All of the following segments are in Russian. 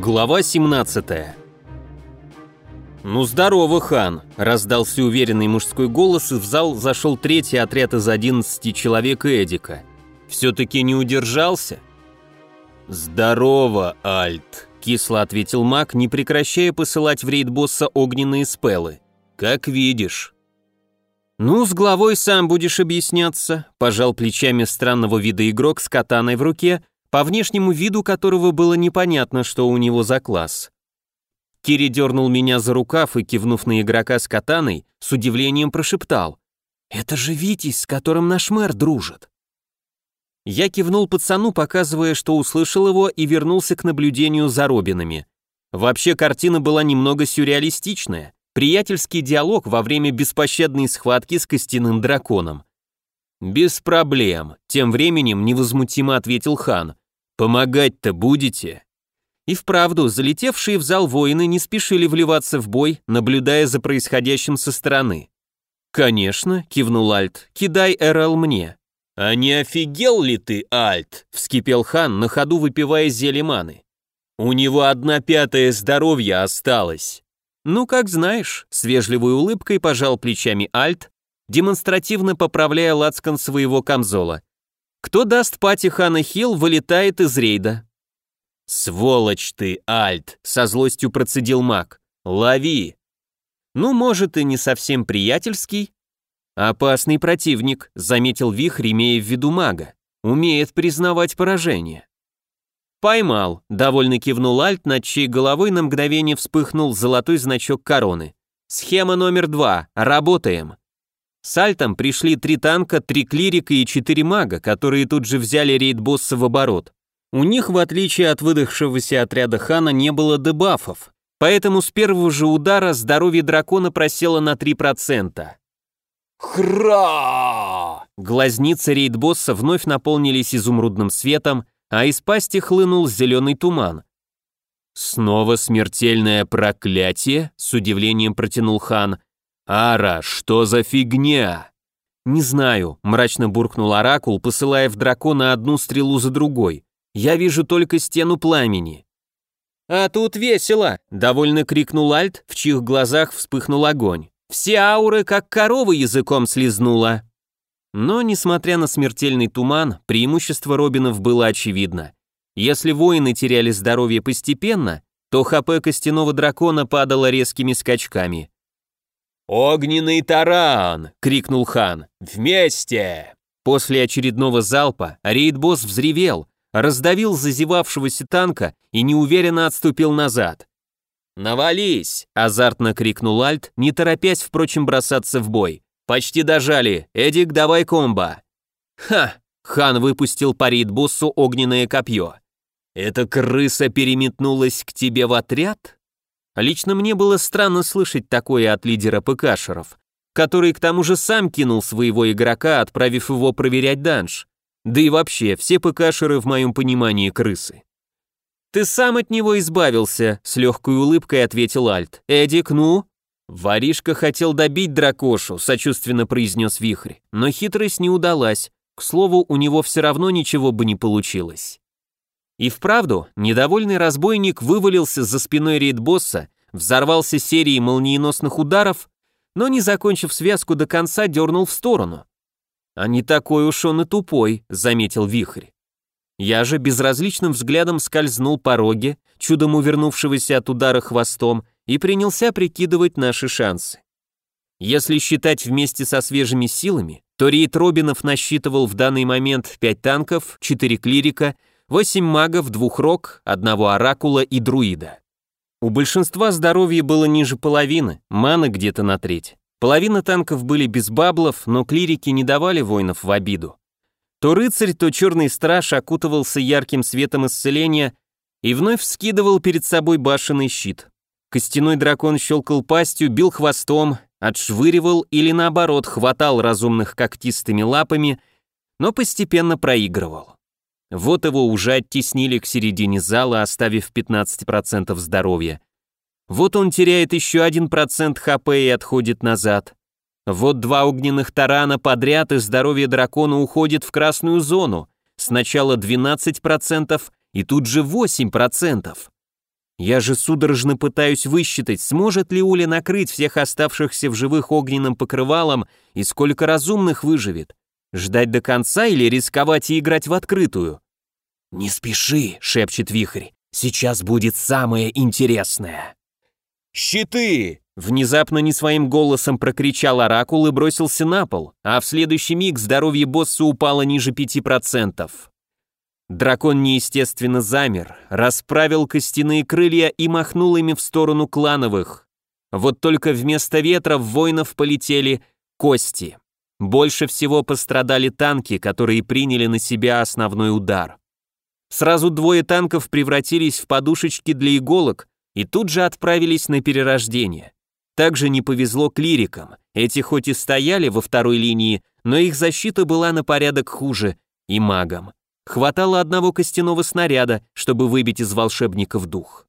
Глава 17 «Ну здорово, хан!» – раздался уверенный мужской голос, и в зал зашел третий отряд из 11 человек Эдика. «Все-таки не удержался?» «Здорово, Альт!» – кисло ответил маг, не прекращая посылать в рейд босса огненные спелы. «Как видишь». «Ну, с главой сам будешь объясняться», – пожал плечами странного вида игрок с катаной в руке, по внешнему виду которого было непонятно, что у него за класс. Кири дернул меня за рукав и, кивнув на игрока с катаной, с удивлением прошептал. «Это же Витязь, с которым наш мэр дружит». Я кивнул пацану, показывая, что услышал его, и вернулся к наблюдению за Робинами. Вообще картина была немного сюрреалистичная. Приятельский диалог во время беспощадной схватки с костяным драконом. «Без проблем», — тем временем невозмутимо ответил хан. «Помогать-то будете?» И вправду, залетевшие в зал воины не спешили вливаться в бой, наблюдая за происходящим со стороны. «Конечно», — кивнул Альт, — «кидай РЛ мне». «А не офигел ли ты, Альт?» — вскипел хан, на ходу выпивая зелье маны. «У него одна пятая здоровья осталось». «Ну, как знаешь», — с вежливой улыбкой пожал плечами Альт, демонстративно поправляя лацкан своего камзола. Кто даст пати Хана Хилл, вылетает из рейда. «Сволочь ты, Альт!» — со злостью процедил маг. «Лови!» «Ну, может, и не совсем приятельский?» «Опасный противник», — заметил Вихрь, имея в виду мага. «Умеет признавать поражение». «Поймал», — довольно кивнул Альт, над чьей головой на мгновение вспыхнул золотой значок короны. «Схема номер два. Работаем». С Альтом пришли три танка, три клирика и четыре мага, которые тут же взяли рейд босса в оборот. У них, в отличие от выдохшегося отряда хана, не было дебафов, поэтому с первого же удара здоровье дракона просело на 3%. Хра! Глазницы рейд-босса вновь наполнились изумрудным светом, а из пасти хлынул зеленый туман. «Снова смертельное проклятие?» — с удивлением протянул хан — «Ара, что за фигня?» «Не знаю», — мрачно буркнул Оракул, посылая в дракона одну стрелу за другой. «Я вижу только стену пламени». «А тут весело!» — довольно крикнул Альт, в чьих глазах вспыхнул огонь. «Все ауры как корова языком слезнула!» Но, несмотря на смертельный туман, преимущество Робинов было очевидно. Если воины теряли здоровье постепенно, то ХП костяного дракона падало резкими скачками. «Огненный таран!» — крикнул хан. «Вместе!» После очередного залпа рейд-босс взревел, раздавил зазевавшегося танка и неуверенно отступил назад. «Навались!» — азартно крикнул Альт, не торопясь, впрочем, бросаться в бой. «Почти дожали! Эдик, давай комбо!» «Ха!» — хан выпустил по рейд-боссу огненное копье. «Эта крыса переметнулась к тебе в отряд?» Лично мне было странно слышать такое от лидера ПКшеров, который к тому же сам кинул своего игрока, отправив его проверять данж. Да и вообще, все ПКшеры в моем понимании крысы. «Ты сам от него избавился», — с легкой улыбкой ответил Альт. «Эдик, ну?» «Воришка хотел добить дракошу», — сочувственно произнес Вихрь, но хитрость не удалась. К слову, у него все равно ничего бы не получилось. И вправду, недовольный разбойник вывалился за спиной рейд-босса, взорвался серией молниеносных ударов, но не закончив связку до конца, дернул в сторону. «А не такой уж он и тупой», — заметил Вихрь. Я же безразличным взглядом скользнул по роге, чудом увернувшегося от удара хвостом, и принялся прикидывать наши шансы. Если считать вместе со свежими силами, то рейд Робинов насчитывал в данный момент 5 танков, 4 клирика Восемь магов, двух рок, одного оракула и друида. У большинства здоровье было ниже половины, маны где-то на треть. Половина танков были без баблов, но клирики не давали воинов в обиду. То рыцарь, то черный страж окутывался ярким светом исцеления и вновь вскидывал перед собой башенный щит. Костяной дракон щелкал пастью, бил хвостом, отшвыривал или наоборот хватал разумных когтистыми лапами, но постепенно проигрывал. Вот его уже оттеснили к середине зала, оставив 15% здоровья. Вот он теряет еще 1% хп и отходит назад. Вот два огненных тарана подряд, и здоровье дракона уходит в красную зону. Сначала 12% и тут же 8%. Я же судорожно пытаюсь высчитать, сможет ли Уля накрыть всех оставшихся в живых огненным покрывалом и сколько разумных выживет. Ждать до конца или рисковать и играть в открытую? «Не спеши», — шепчет Вихрь. «Сейчас будет самое интересное». «Щиты!» — внезапно не своим голосом прокричал Оракул и бросился на пол, а в следующий миг здоровье босса упало ниже пяти процентов. Дракон неестественно замер, расправил костяные крылья и махнул ими в сторону клановых. Вот только вместо ветра в воинов полетели кости. Больше всего пострадали танки, которые приняли на себя основной удар. Сразу двое танков превратились в подушечки для иголок и тут же отправились на перерождение. Также не повезло клирикам. Эти хоть и стояли во второй линии, но их защита была на порядок хуже, и магам. Хватало одного костяного снаряда, чтобы выбить из волшебников дух.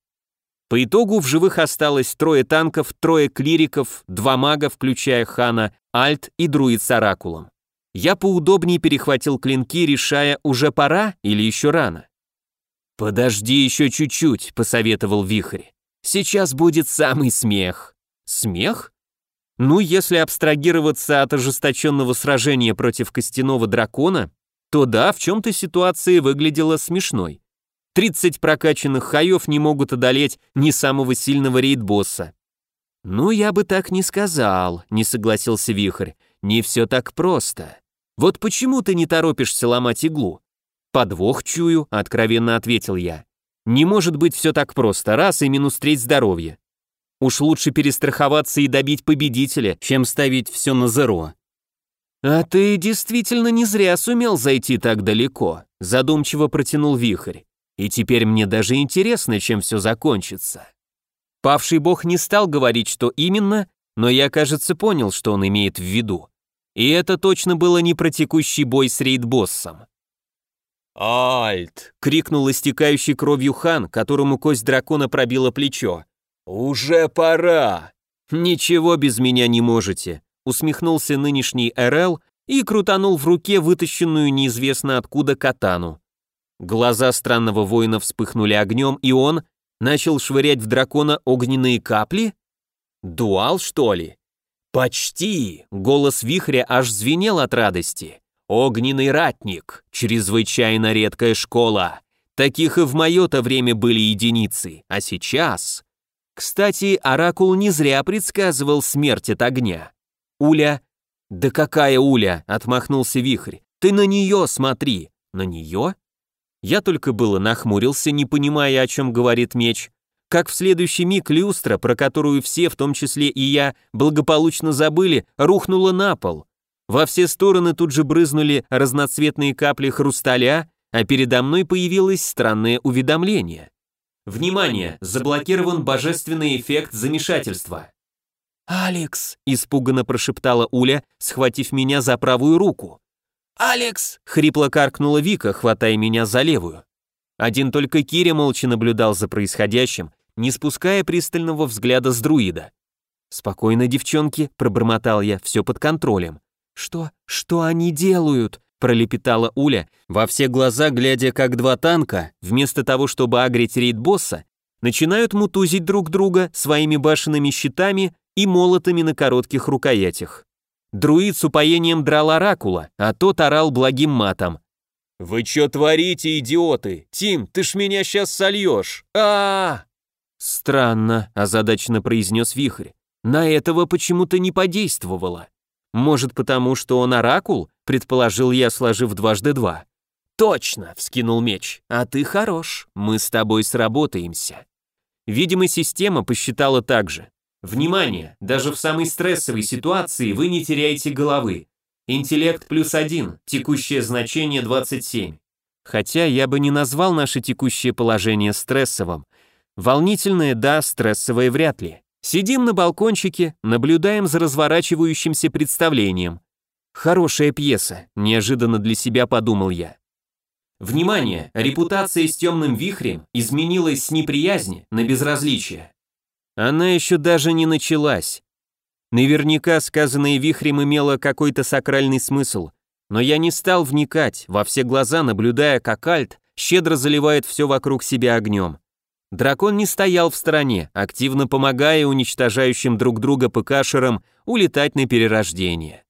По итогу в живых осталось трое танков, трое клириков, два мага, включая Хана, Альт и друид с оракулом. Я поудобнее перехватил клинки, решая, уже пора или еще рано. «Подожди еще чуть-чуть», — посоветовал Вихрь. «Сейчас будет самый смех». «Смех?» Ну, если абстрагироваться от ожесточенного сражения против костяного дракона, то да, в чем-то ситуация выглядела смешной. 30 прокачанных хаев не могут одолеть ни самого сильного рейд-босса. «Ну, я бы так не сказал», — не согласился Вихрь. «Не все так просто. Вот почему ты не торопишься ломать иглу?» «Подвох чую», — откровенно ответил я. «Не может быть все так просто, раз и минус треть здоровья. Уж лучше перестраховаться и добить победителя, чем ставить все на зеро. «А ты действительно не зря сумел зайти так далеко», задумчиво протянул вихрь. «И теперь мне даже интересно, чем все закончится». Павший бог не стал говорить, что именно, но я, кажется, понял, что он имеет в виду. И это точно было не про текущий бой с рейд-боссом. «Альт!» — крикнул истекающий кровью хан, которому кость дракона пробила плечо. «Уже пора!» «Ничего без меня не можете», усмехнулся нынешний РЛ и крутанул в руке вытащенную неизвестно откуда катану. Глаза странного воина вспыхнули огнем, и он начал швырять в дракона огненные капли? Дуал, что ли? Почти! Голос вихря аж звенел от радости. Огненный ратник, чрезвычайно редкая школа. Таких и в мое-то время были единицы, а сейчас... Кстати, Оракул не зря предсказывал смерть от огня. Уля...» «Да какая Уля?» — отмахнулся Вихрь. «Ты на нее смотри!» «На нее?» Я только было нахмурился, не понимая, о чем говорит меч, как в следующий миг люстра, про которую все, в том числе и я, благополучно забыли, рухнула на пол. Во все стороны тут же брызнули разноцветные капли хрусталя, а передо мной появилось странное уведомление. Внимание! Заблокирован божественный эффект замешательства. «Алекс!» — испуганно прошептала Уля, схватив меня за правую руку. «Алекс!» — хрипло каркнула Вика, хватая меня за левую. Один только Киря молча наблюдал за происходящим, не спуская пристального взгляда с друида. «Спокойно, девчонки», — пробормотал я, — «все под контролем». «Что? Что они делают?» — пролепетала Уля, во все глаза глядя, как два танка, вместо того, чтобы агрить рейд-босса, начинают мутузить друг друга своими башенными щитами и молотами на коротких рукоятях. Друид с упоением драл оракула, а тот орал благим матом. «Вы чё творите, идиоты? Тим, ты ж меня сейчас сольешь! а, -а, -а «Странно», — озадаченно произнес Вихрь. «На этого почему-то не подействовало. Может, потому что он оракул?» — предположил я, сложив дважды два. «Точно!» — вскинул меч. «А ты хорош, мы с тобой сработаемся». Видимо, система посчитала так же. Внимание! Даже в самой стрессовой ситуации вы не теряете головы. Интеллект плюс один, текущее значение 27. Хотя я бы не назвал наше текущее положение стрессовым. Волнительное – да, стрессовое вряд ли. Сидим на балкончике, наблюдаем за разворачивающимся представлением. Хорошая пьеса, неожиданно для себя подумал я. Внимание! Репутация с темным вихрем изменилась с неприязни на безразличие. Она еще даже не началась. Наверняка сказанное вихрем имело какой-то сакральный смысл, но я не стал вникать, во все глаза наблюдая, как Альт щедро заливает все вокруг себя огнем. Дракон не стоял в стороне, активно помогая уничтожающим друг друга ПКшерам улетать на перерождение.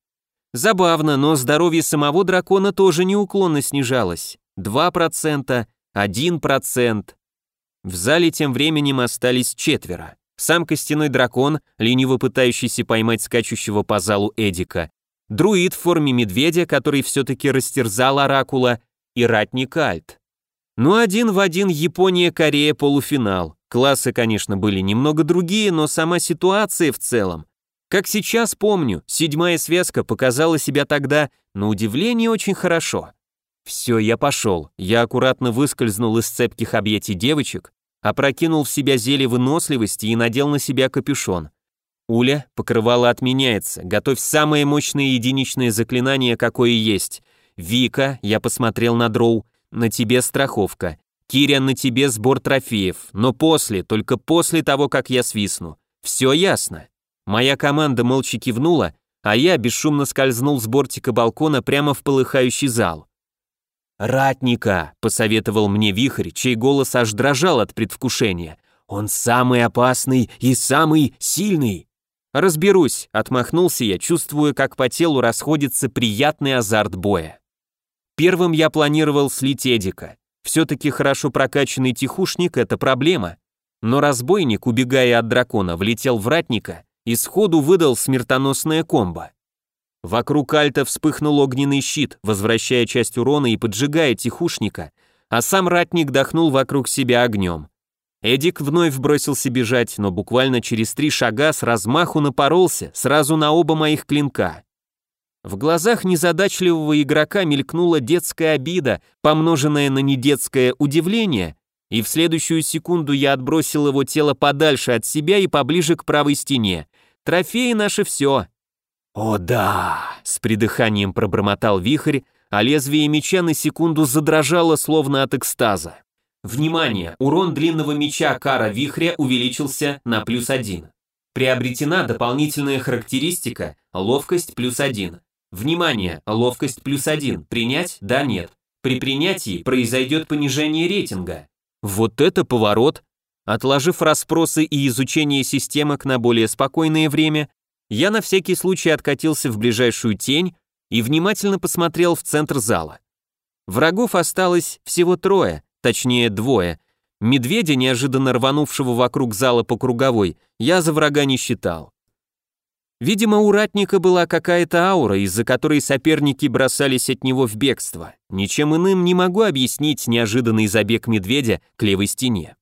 Забавно, но здоровье самого дракона тоже неуклонно снижалось. 2%, 1%. В зале тем временем остались четверо. Сам костяной дракон, лениво пытающийся поймать скачущего по залу Эдика, друид в форме медведя, который все-таки растерзал оракула, и ратник Альт. Ну, один в один Япония-Корея полуфинал. Классы, конечно, были немного другие, но сама ситуация в целом. Как сейчас помню, седьмая связка показала себя тогда, на удивление, очень хорошо. Все, я пошел. Я аккуратно выскользнул из цепких объятий девочек, опрокинул в себя зелье выносливости и надел на себя капюшон. Уля, покрывало отменяется, готовь самое мощное единичное заклинание, какое есть. Вика, я посмотрел на дроу, на тебе страховка. Киря, на тебе сбор трофеев, но после, только после того, как я свистну. Все ясно. Моя команда молча кивнула, а я бесшумно скользнул с бортика балкона прямо в полыхающий зал. «Ратника», — посоветовал мне вихрь, чей голос аж дрожал от предвкушения. «Он самый опасный и самый сильный». «Разберусь», — отмахнулся я, чувствуя, как по телу расходится приятный азарт боя. Первым я планировал слить Эдика. Все-таки хорошо прокачанный тихушник — это проблема. Но разбойник, убегая от дракона, влетел в ратника и сходу выдал смертоносное комбо. Вокруг Альта вспыхнул огненный щит, возвращая часть урона и поджигая тихушника, а сам ратник дохнул вокруг себя огнем. Эдик вновь бросился бежать, но буквально через три шага с размаху напоролся сразу на оба моих клинка. В глазах незадачливого игрока мелькнула детская обида, помноженная на недетское удивление, и в следующую секунду я отбросил его тело подальше от себя и поближе к правой стене. Трофеи наши все. «О да!» — с придыханием пробормотал вихрь, а лезвие меча на секунду задрожало, словно от экстаза. Внимание! Урон длинного меча Кара Вихря увеличился на плюс один. Приобретена дополнительная характеристика ловкость плюс один. Внимание! Ловкость плюс один. Принять? Да, нет. При принятии произойдет понижение рейтинга. Вот это поворот! Отложив расспросы и изучение системок на более спокойное время, я на всякий случай откатился в ближайшую тень и внимательно посмотрел в центр зала. Врагов осталось всего трое, точнее двое. Медведя, неожиданно рванувшего вокруг зала по круговой, я за врага не считал. Видимо, у ратника была какая-то аура, из-за которой соперники бросались от него в бегство. Ничем иным не могу объяснить неожиданный забег медведя к левой стене.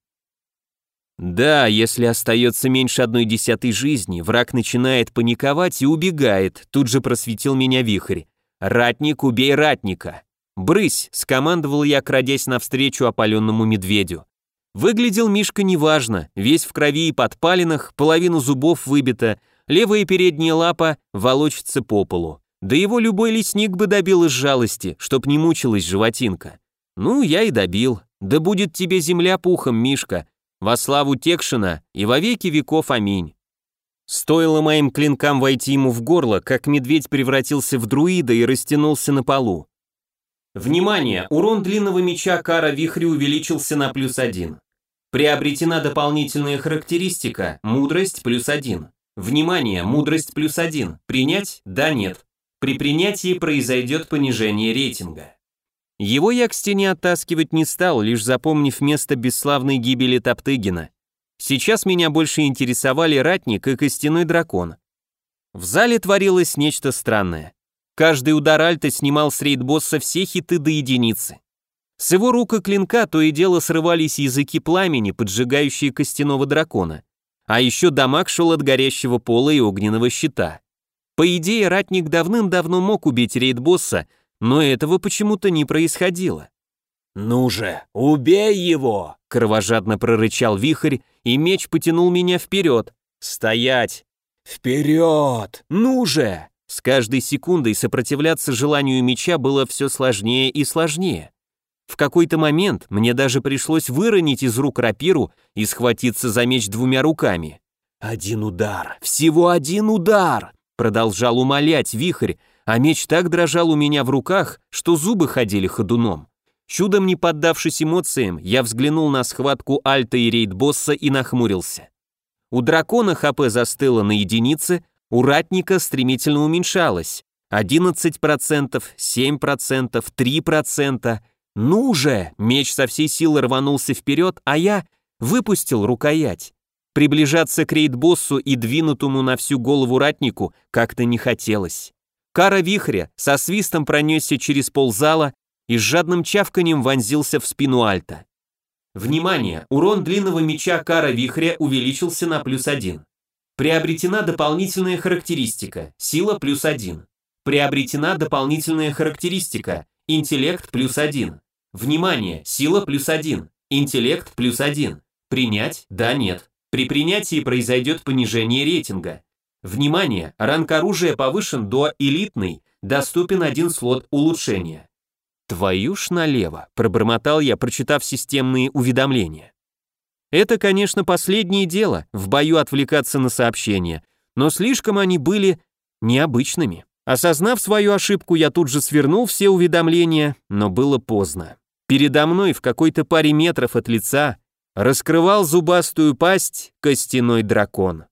Да, если остается меньше одной десятой жизни, враг начинает паниковать и убегает, тут же просветил меня вихрь. «Ратник, убей ратника!» «Брысь!» — скомандовал я, крадясь навстречу опаленному медведю. Выглядел Мишка неважно, весь в крови и подпалинах, половину зубов выбито, левая передняя лапа волочится по полу. Да его любой лесник бы добил из жалости, чтоб не мучилась животинка. Ну, я и добил. Да будет тебе земля пухом, Мишка. Во славу Текшина и во веки веков аминь. Стоило моим клинкам войти ему в горло, как медведь превратился в друида и растянулся на полу. Внимание! Урон длинного меча Кара Вихри увеличился на плюс один. Приобретена дополнительная характеристика «Мудрость плюс один». Внимание, мудрость плюс один. Принять? Да, нет. При принятии произойдет понижение рейтинга. Его я к стене оттаскивать не стал, лишь запомнив место бесславной гибели Топтыгина. Сейчас меня больше интересовали ратник и костяной дракон. В зале творилось нечто странное. Каждый удар альта снимал с рейд-босса все хиты до единицы. С его рук и клинка то и дело срывались языки пламени, поджигающие костяного дракона. А еще дамаг шел от горящего пола и огненного щита. По идее, ратник давным-давно мог убить рейд-босса, но этого почему-то не происходило. «Ну же, убей его!» — кровожадно прорычал вихрь, и меч потянул меня вперед. «Стоять!» «Вперед! Ну же!» С каждой секундой сопротивляться желанию меча было все сложнее и сложнее. В какой-то момент мне даже пришлось выронить из рук рапиру и схватиться за меч двумя руками. «Один удар! Всего один удар!» Продолжал умолять вихрь, а меч так дрожал у меня в руках, что зубы ходили ходуном. Чудом не поддавшись эмоциям, я взглянул на схватку Альта и рейд-босса и нахмурился. У дракона ХП застыло на единице, у ратника стремительно уменьшалось. 11%, 7%, 3%. Ну же! Меч со всей силы рванулся вперед, а я выпустил рукоять. Приближаться к рейд-боссу и двинутому на всю голову ратнику как-то не хотелось. Кара вихря со свистом пронесся через ползала и с жадным чавканием вонзился в спину Альта. Внимание! Урон длинного меча Кара Вихря увеличился на плюс один. Приобретена дополнительная характеристика сила плюс один. Приобретена дополнительная характеристика интеллект плюс один. Внимание! Сила плюс один. Интеллект плюс один. Принять? Да, нет. При принятии произойдет понижение рейтинга. Внимание! Ранг оружия повышен до элитный, доступен один слот улучшения. «Твою ж налево», — пробормотал я, прочитав системные уведомления. Это, конечно, последнее дело, в бою отвлекаться на сообщения, но слишком они были необычными. Осознав свою ошибку, я тут же свернул все уведомления, но было поздно. Передо мной в какой-то паре метров от лица раскрывал зубастую пасть костяной дракон.